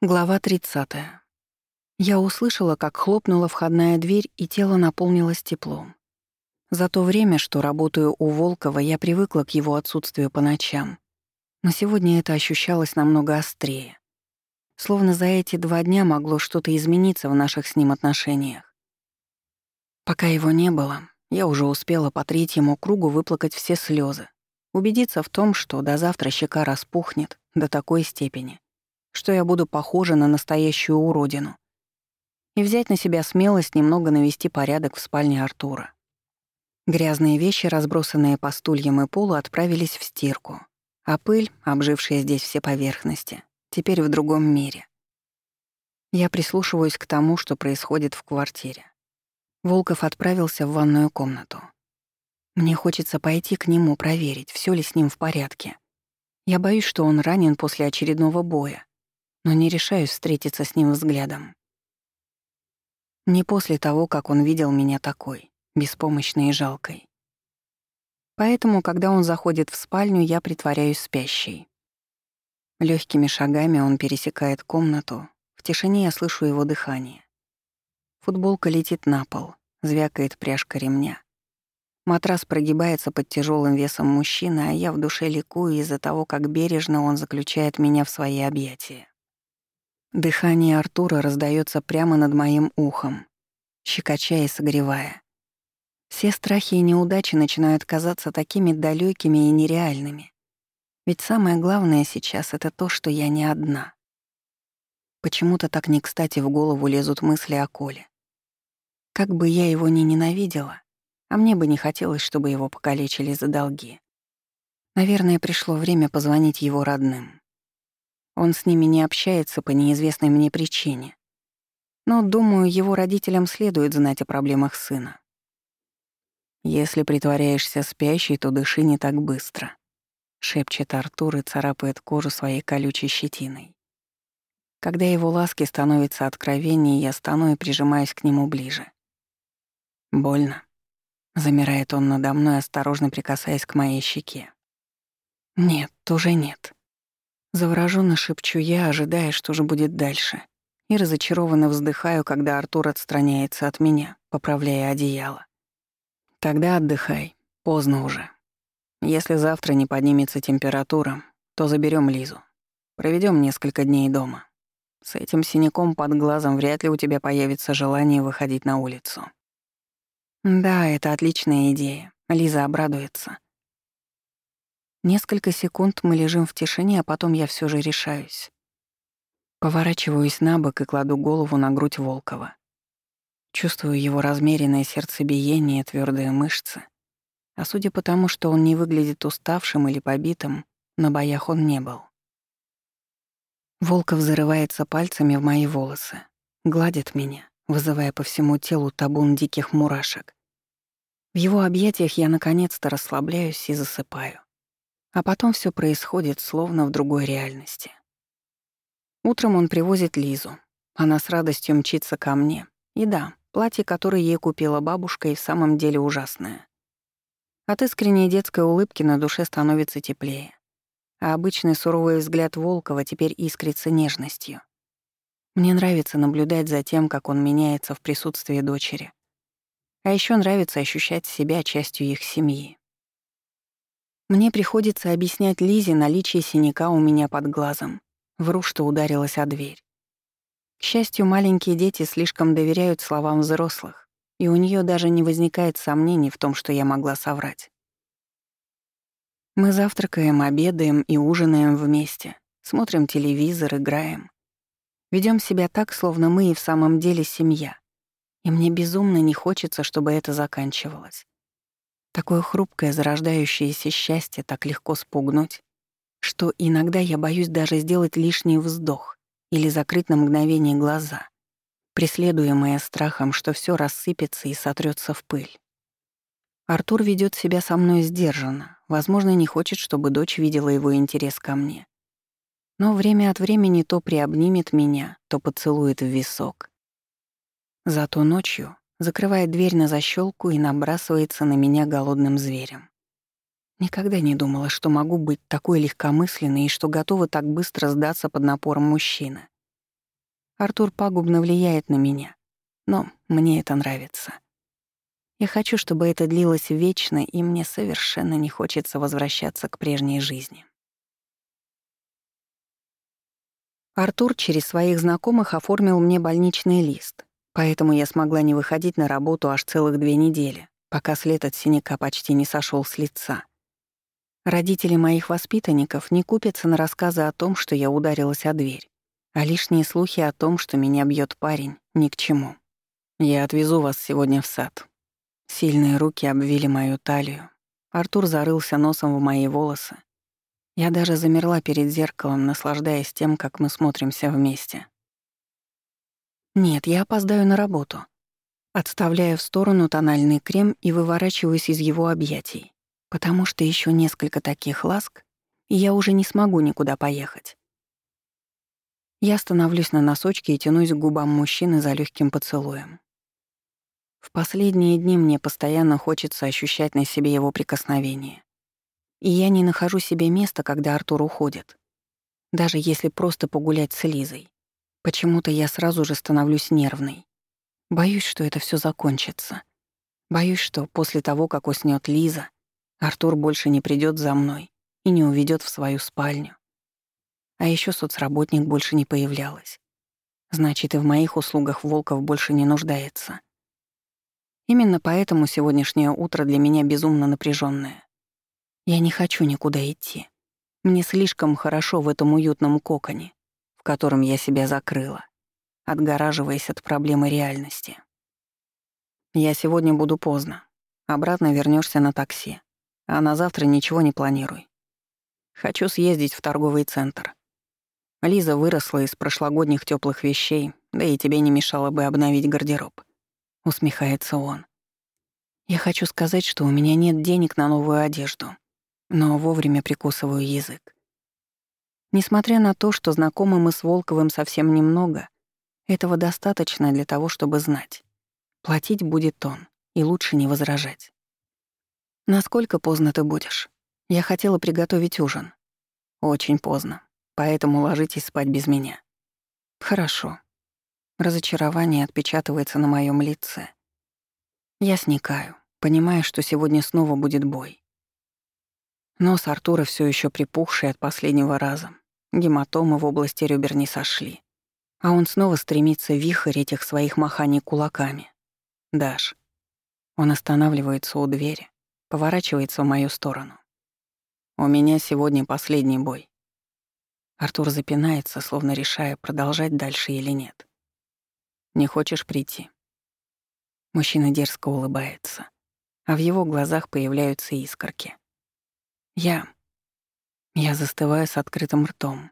Глава 30. Я услышала, как хлопнула входная дверь, и тело наполнилось теплом. За то время, что работаю у Волкова, я привыкла к его отсутствию по ночам. Но сегодня это ощущалось намного острее. Словно за эти два дня могло что-то измениться в наших с ним отношениях. Пока его не было, я уже успела по третьему кругу выплакать все слезы, убедиться в том, что до завтра щека распухнет до такой степени — что я буду похожа на настоящую уродину. И взять на себя смелость немного навести порядок в спальне Артура. Грязные вещи, разбросанные по стульям и полу, отправились в стирку, а пыль, обжившая здесь все поверхности, теперь в другом мире. Я прислушиваюсь к тому, что происходит в квартире. Волков отправился в ванную комнату. Мне хочется пойти к нему проверить, все ли с ним в порядке. Я боюсь, что он ранен после очередного боя, но не решаюсь встретиться с ним взглядом. Не после того, как он видел меня такой, беспомощной и жалкой. Поэтому, когда он заходит в спальню, я притворяюсь спящей. Легкими шагами он пересекает комнату, в тишине я слышу его дыхание. Футболка летит на пол, звякает пряжка ремня. Матрас прогибается под тяжелым весом мужчины, а я в душе ликую из-за того, как бережно он заключает меня в свои объятия. Дыхание Артура раздается прямо над моим ухом, щекоча и согревая. Все страхи и неудачи начинают казаться такими далекими и нереальными. Ведь самое главное сейчас — это то, что я не одна. Почему-то так не кстати в голову лезут мысли о Коле. Как бы я его ни ненавидела, а мне бы не хотелось, чтобы его покалечили за долги. Наверное, пришло время позвонить его родным. Он с ними не общается по неизвестной мне причине. Но, думаю, его родителям следует знать о проблемах сына. «Если притворяешься спящей, то дыши не так быстро», — шепчет Артур и царапает кожу своей колючей щетиной. Когда его ласки становятся откровеннее, я стану и прижимаюсь к нему ближе. «Больно», — замирает он надо мной, осторожно прикасаясь к моей щеке. «Нет, тоже нет». Завороженно шепчу я, ожидая, что же будет дальше, и разочарованно вздыхаю, когда Артур отстраняется от меня, поправляя одеяло. Тогда отдыхай, поздно уже. Если завтра не поднимется температура, то заберем Лизу. Проведем несколько дней дома. С этим синяком под глазом вряд ли у тебя появится желание выходить на улицу. Да, это отличная идея. Лиза обрадуется. Несколько секунд мы лежим в тишине, а потом я все же решаюсь. Поворачиваюсь на бок и кладу голову на грудь Волкова. Чувствую его размеренное сердцебиение, твердые мышцы. А судя по тому, что он не выглядит уставшим или побитым, на боях он не был. Волков зарывается пальцами в мои волосы, гладит меня, вызывая по всему телу табун диких мурашек. В его объятиях я наконец-то расслабляюсь и засыпаю. А потом все происходит словно в другой реальности. Утром он привозит Лизу. Она с радостью мчится ко мне. И да, платье, которое ей купила бабушка, и в самом деле ужасное. От искренней детской улыбки на душе становится теплее. А обычный суровый взгляд Волкова теперь искрится нежностью. Мне нравится наблюдать за тем, как он меняется в присутствии дочери. А еще нравится ощущать себя частью их семьи. Мне приходится объяснять Лизе наличие синяка у меня под глазом. Вру, что ударилась о дверь. К счастью, маленькие дети слишком доверяют словам взрослых, и у нее даже не возникает сомнений в том, что я могла соврать. Мы завтракаем, обедаем и ужинаем вместе, смотрим телевизор, играем. Ведем себя так, словно мы и в самом деле семья. И мне безумно не хочется, чтобы это заканчивалось. Такое хрупкое, зарождающееся счастье так легко спугнуть, что иногда я боюсь даже сделать лишний вздох или закрыть на мгновение глаза, преследуемая страхом, что все рассыпется и сотрется в пыль. Артур ведет себя со мной сдержанно, возможно, не хочет, чтобы дочь видела его интерес ко мне. Но время от времени то приобнимет меня, то поцелует в висок. Зато ночью закрывает дверь на защелку и набрасывается на меня голодным зверем. Никогда не думала, что могу быть такой легкомысленной и что готова так быстро сдаться под напором мужчины. Артур пагубно влияет на меня, но мне это нравится. Я хочу, чтобы это длилось вечно, и мне совершенно не хочется возвращаться к прежней жизни. Артур через своих знакомых оформил мне больничный лист, поэтому я смогла не выходить на работу аж целых две недели, пока след от синяка почти не сошел с лица. Родители моих воспитанников не купятся на рассказы о том, что я ударилась о дверь, а лишние слухи о том, что меня бьет парень, ни к чему. Я отвезу вас сегодня в сад, Сильные руки обвили мою талию. Артур зарылся носом в мои волосы. Я даже замерла перед зеркалом, наслаждаясь тем, как мы смотримся вместе. Нет, я опоздаю на работу. Отставляю в сторону тональный крем и выворачиваюсь из его объятий, потому что еще несколько таких ласк, и я уже не смогу никуда поехать. Я становлюсь на носочки и тянусь к губам мужчины за легким поцелуем. В последние дни мне постоянно хочется ощущать на себе его прикосновение. И я не нахожу себе места, когда Артур уходит. Даже если просто погулять с Лизой. Почему-то я сразу же становлюсь нервной. Боюсь, что это все закончится. Боюсь, что после того, как уснет Лиза, Артур больше не придет за мной и не уведет в свою спальню. А еще соцработник больше не появлялась. Значит, и в моих услугах Волков больше не нуждается. Именно поэтому сегодняшнее утро для меня безумно напряженное. Я не хочу никуда идти. Мне слишком хорошо в этом уютном коконе, в котором я себя закрыла, отгораживаясь от проблемы реальности. Я сегодня буду поздно. Обратно вернешься на такси. А на завтра ничего не планируй. Хочу съездить в торговый центр. Лиза выросла из прошлогодних теплых вещей, да и тебе не мешало бы обновить гардероб усмехается он. Я хочу сказать, что у меня нет денег на новую одежду, но вовремя прикусываю язык. Несмотря на то, что знакомы мы с Волковым совсем немного, этого достаточно для того, чтобы знать. Платить будет он, и лучше не возражать. «Насколько поздно ты будешь? Я хотела приготовить ужин». «Очень поздно, поэтому ложитесь спать без меня». «Хорошо», Разочарование отпечатывается на моем лице. Я сникаю, понимая, что сегодня снова будет бой. Нос Артура все еще припухший от последнего раза. Гематомы в области ребер не сошли. А он снова стремится вихрь этих своих маханий кулаками. «Даш». Он останавливается у двери, поворачивается в мою сторону. «У меня сегодня последний бой». Артур запинается, словно решая, продолжать дальше или нет. Не хочешь прийти?» Мужчина дерзко улыбается, а в его глазах появляются искорки. «Я...» Я застываю с открытым ртом.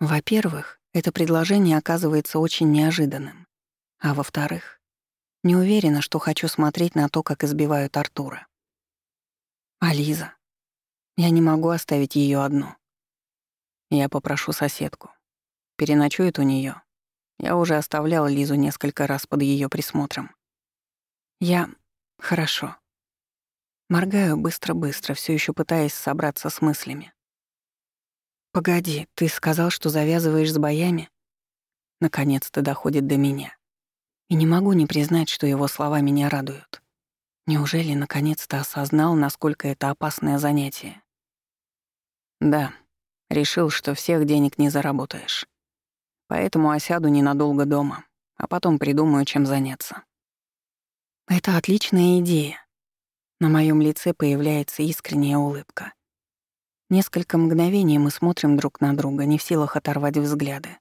Во-первых, это предложение оказывается очень неожиданным. А во-вторых, не уверена, что хочу смотреть на то, как избивают Артура. А? Я не могу оставить ее одну. Я попрошу соседку. Переночует у нее, я уже оставлял Лизу несколько раз под ее присмотром. Я... Хорошо. Моргаю быстро-быстро, все еще пытаясь собраться с мыслями. «Погоди, ты сказал, что завязываешь с боями?» Наконец-то доходит до меня. И не могу не признать, что его слова меня радуют. Неужели наконец-то осознал, насколько это опасное занятие? Да, решил, что всех денег не заработаешь. Поэтому осяду ненадолго дома, а потом придумаю, чем заняться. Это отличная идея. На моем лице появляется искренняя улыбка. Несколько мгновений мы смотрим друг на друга, не в силах оторвать взгляды.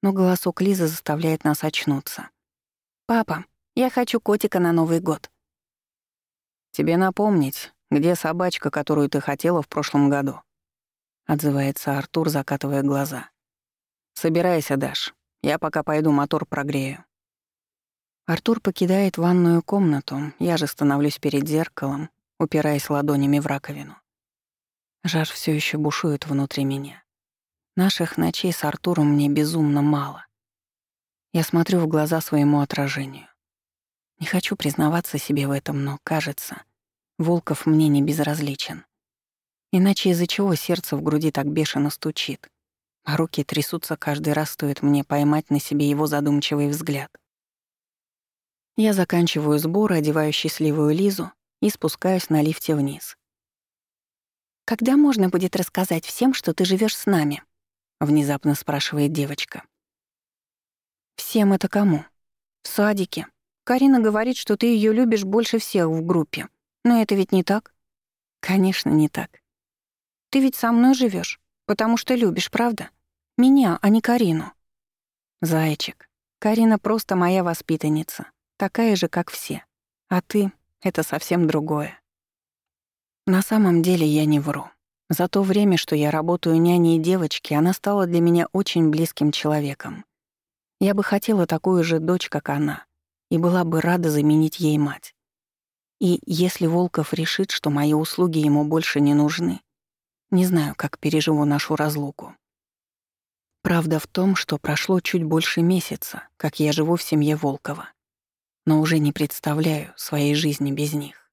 Но голосок Лизы заставляет нас очнуться. «Папа, я хочу котика на Новый год». «Тебе напомнить, где собачка, которую ты хотела в прошлом году?» — отзывается Артур, закатывая глаза. «Собирайся, Даш. Я пока пойду мотор прогрею». Артур покидает ванную комнату, я же становлюсь перед зеркалом, упираясь ладонями в раковину. Жар все еще бушует внутри меня. Наших ночей с Артуром мне безумно мало. Я смотрю в глаза своему отражению. Не хочу признаваться себе в этом, но, кажется, Волков мне не безразличен. Иначе из-за чего сердце в груди так бешено стучит? а руки трясутся каждый раз, стоит мне поймать на себе его задумчивый взгляд. Я заканчиваю сбор, одеваю счастливую Лизу и спускаюсь на лифте вниз. «Когда можно будет рассказать всем, что ты живешь с нами?» — внезапно спрашивает девочка. «Всем это кому?» «В садике. Карина говорит, что ты ее любишь больше всех в группе. Но это ведь не так?» «Конечно, не так. Ты ведь со мной живешь, потому что любишь, правда? Меня, а не Карину». «Зайчик, Карина просто моя воспитанница, такая же, как все. А ты — это совсем другое». На самом деле я не вру. За то время, что я работаю няней девочки, она стала для меня очень близким человеком. Я бы хотела такую же дочь, как она, и была бы рада заменить ей мать. И если Волков решит, что мои услуги ему больше не нужны, не знаю, как переживу нашу разлуку. Правда в том, что прошло чуть больше месяца, как я живу в семье Волкова, но уже не представляю своей жизни без них.